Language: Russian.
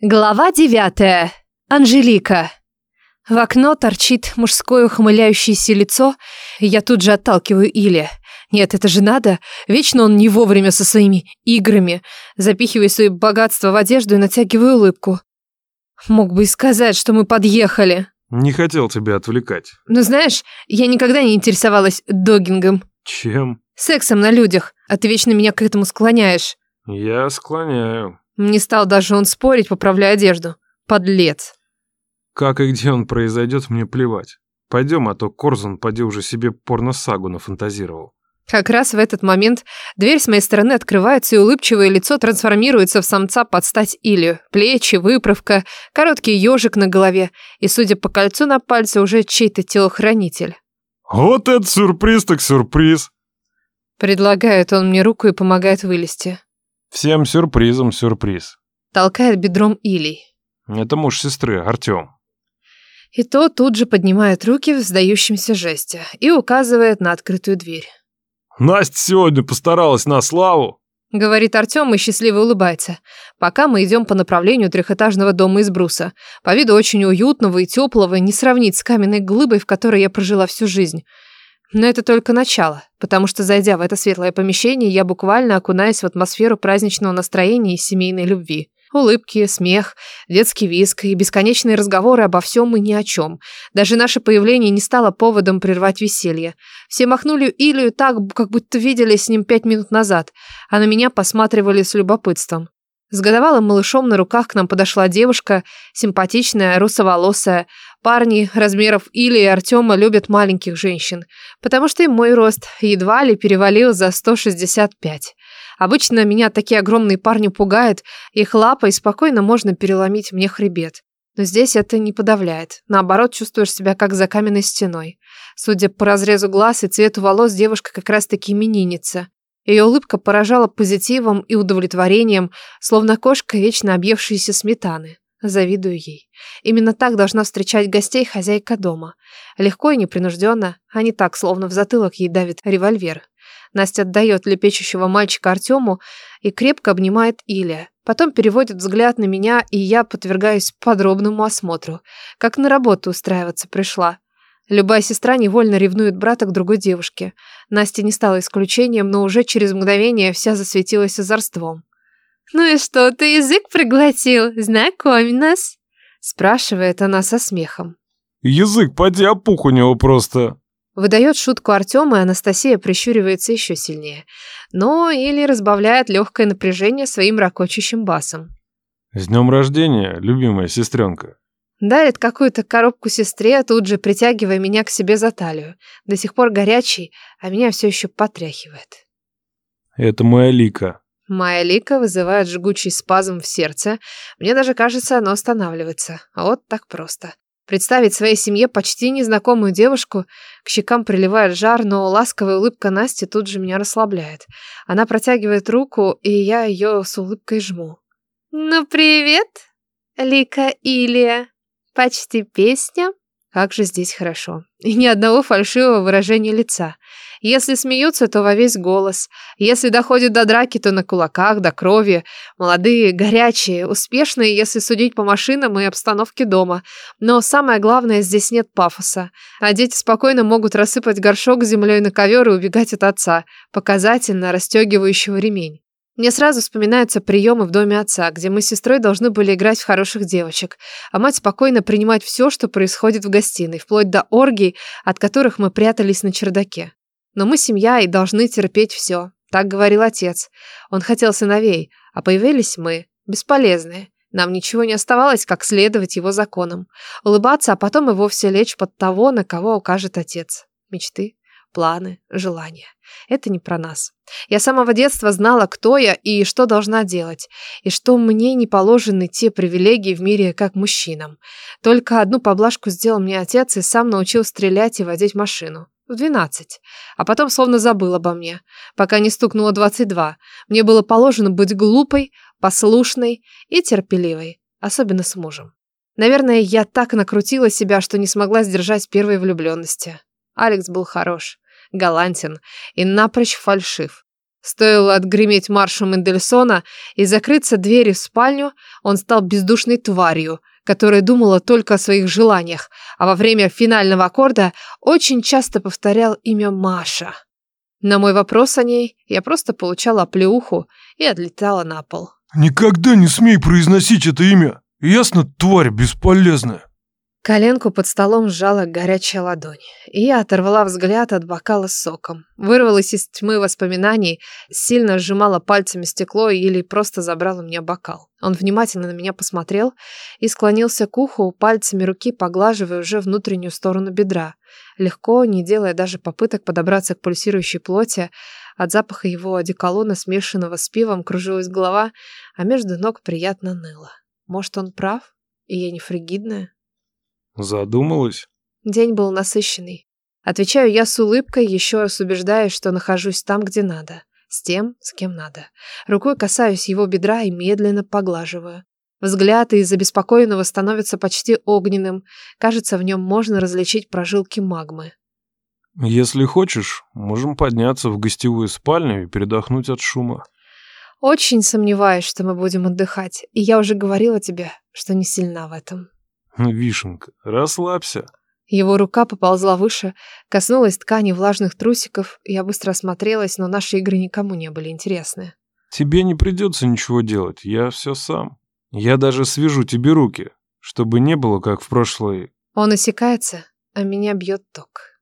Глава девятая. Анжелика. В окно торчит мужское ухмыляющееся лицо, я тут же отталкиваю Или. Нет, это же надо. Вечно он не вовремя со своими играми. Запихиваю свои богатства в одежду и натягиваю улыбку. Мог бы и сказать, что мы подъехали. Не хотел тебя отвлекать. Но знаешь, я никогда не интересовалась догингом. Чем? Сексом на людях, а ты вечно меня к этому склоняешь. Я склоняю. Не стал даже он спорить, поправляя одежду. Подлец. Как и где он произойдет, мне плевать. Пойдем, а то Корзун поди уже себе порно-сагу нафантазировал. Как раз в этот момент дверь с моей стороны открывается, и улыбчивое лицо трансформируется в самца под стать Илью. Плечи, выправка, короткий ежик на голове, и, судя по кольцу на пальце, уже чей-то телохранитель. Вот это сюрприз так сюрприз. Предлагает он мне руку и помогает вылезти. Всем сюрпризом сюрприз. Толкает бедром Илий. Это муж сестры, Артем. И то тут же поднимает руки в сдающемся жесте и указывает на открытую дверь. Настя сегодня постаралась на славу. Говорит Артем и счастливо улыбается. Пока мы идем по направлению трехэтажного дома из бруса. По виду очень уютного и теплого, не сравнить с каменной глыбой, в которой я прожила всю жизнь. Но это только начало, потому что, зайдя в это светлое помещение, я буквально окунаюсь в атмосферу праздничного настроения и семейной любви. Улыбки, смех, детский визг и бесконечные разговоры обо всем и ни о чем. Даже наше появление не стало поводом прервать веселье. Все махнули Илью так, как будто видели с ним пять минут назад, а на меня посматривали с любопытством. С годовалым малышом на руках к нам подошла девушка, симпатичная, русоволосая. Парни размеров Или и Артема любят маленьких женщин, потому что и мой рост едва ли перевалил за 165. Обычно меня такие огромные парни пугают, их лапой спокойно можно переломить мне хребет. Но здесь это не подавляет. Наоборот, чувствуешь себя как за каменной стеной. Судя по разрезу глаз и цвету волос, девушка как раз-таки именинница. Ее улыбка поражала позитивом и удовлетворением, словно кошка, вечно объевшаяся сметаны. Завидую ей. Именно так должна встречать гостей хозяйка дома. Легко и непринужденно, а не так, словно в затылок ей давит револьвер. Настя отдает лепечущего мальчика Артему и крепко обнимает Илья. Потом переводит взгляд на меня, и я подвергаюсь подробному осмотру. Как на работу устраиваться пришла. Любая сестра невольно ревнует брата к другой девушке. Настя не стала исключением, но уже через мгновение вся засветилась озорством. «Ну и что, ты язык проглотил? Знакомь нас!» Спрашивает она со смехом. Язык, поди опух у него просто. Выдает шутку Артем, и Анастасия прищуривается еще сильнее. Но или разбавляет легкое напряжение своим ракочущим басом. С днем рождения, любимая сестренка. Дарит какую-то коробку сестре, тут же притягивая меня к себе за талию. До сих пор горячий, а меня все еще потряхивает. Это моя Лика. Моя лика вызывает жгучий спазм в сердце. Мне даже кажется, оно останавливается. Вот так просто. Представить своей семье почти незнакомую девушку, к щекам приливает жар, но ласковая улыбка Насти тут же меня расслабляет. Она протягивает руку, и я ее с улыбкой жму. «Ну, привет, Лика Илия!» Почти песня. Как же здесь хорошо. И ни одного фальшивого выражения лица. Если смеются, то во весь голос. Если доходит до драки, то на кулаках, до крови. Молодые, горячие, успешные, если судить по машинам и обстановке дома. Но самое главное, здесь нет пафоса. А дети спокойно могут рассыпать горшок землей на ковер и убегать от отца, показательно расстегивающего ремень. Мне сразу вспоминаются приемы в доме отца, где мы с сестрой должны были играть в хороших девочек, а мать спокойно принимать все, что происходит в гостиной, вплоть до оргий, от которых мы прятались на чердаке. Но мы семья и должны терпеть все. Так говорил отец. Он хотел сыновей, а появились мы, бесполезные. Нам ничего не оставалось, как следовать его законам. Улыбаться, а потом и вовсе лечь под того, на кого укажет отец. Мечты планы, желания. Это не про нас. Я с самого детства знала, кто я и что должна делать, и что мне не положены те привилегии в мире, как мужчинам. Только одну поблажку сделал мне отец и сам научил стрелять и водить машину. В двенадцать. А потом словно забыл обо мне, пока не стукнуло двадцать два. Мне было положено быть глупой, послушной и терпеливой, особенно с мужем. Наверное, я так накрутила себя, что не смогла сдержать первой влюбленности. Алекс был хорош, галантен и напрочь фальшив. Стоило отгреметь маршу Мендельсона и закрыться двери в спальню, он стал бездушной тварью, которая думала только о своих желаниях, а во время финального аккорда очень часто повторял имя Маша. На мой вопрос о ней я просто получала оплеуху и отлетала на пол. «Никогда не смей произносить это имя! Ясно, тварь бесполезная!» Коленку под столом сжала горячая ладонь, и я оторвала взгляд от бокала с соком. Вырвалась из тьмы воспоминаний, сильно сжимала пальцами стекло или просто забрала меня бокал. Он внимательно на меня посмотрел и склонился к уху, пальцами руки поглаживая уже внутреннюю сторону бедра. Легко, не делая даже попыток подобраться к пульсирующей плоти, от запаха его одеколона, смешанного с пивом, кружилась голова, а между ног приятно ныло. Может, он прав, и я не фригидная? Задумалась? День был насыщенный. Отвечаю я с улыбкой, еще раз убеждаюсь, что нахожусь там, где надо. С тем, с кем надо. Рукой касаюсь его бедра и медленно поглаживаю. Взгляд из обеспокоенного становится почти огненным. Кажется, в нем можно различить прожилки магмы. Если хочешь, можем подняться в гостевую спальню и передохнуть от шума. Очень сомневаюсь, что мы будем отдыхать. И я уже говорила тебе, что не сильна в этом. Вишенка, расслабься. Его рука поползла выше, коснулась ткани влажных трусиков. Я быстро осмотрелась, но наши игры никому не были интересны. Тебе не придется ничего делать, я все сам. Я даже свяжу тебе руки, чтобы не было, как в прошлой... Он осекается, а меня бьет ток.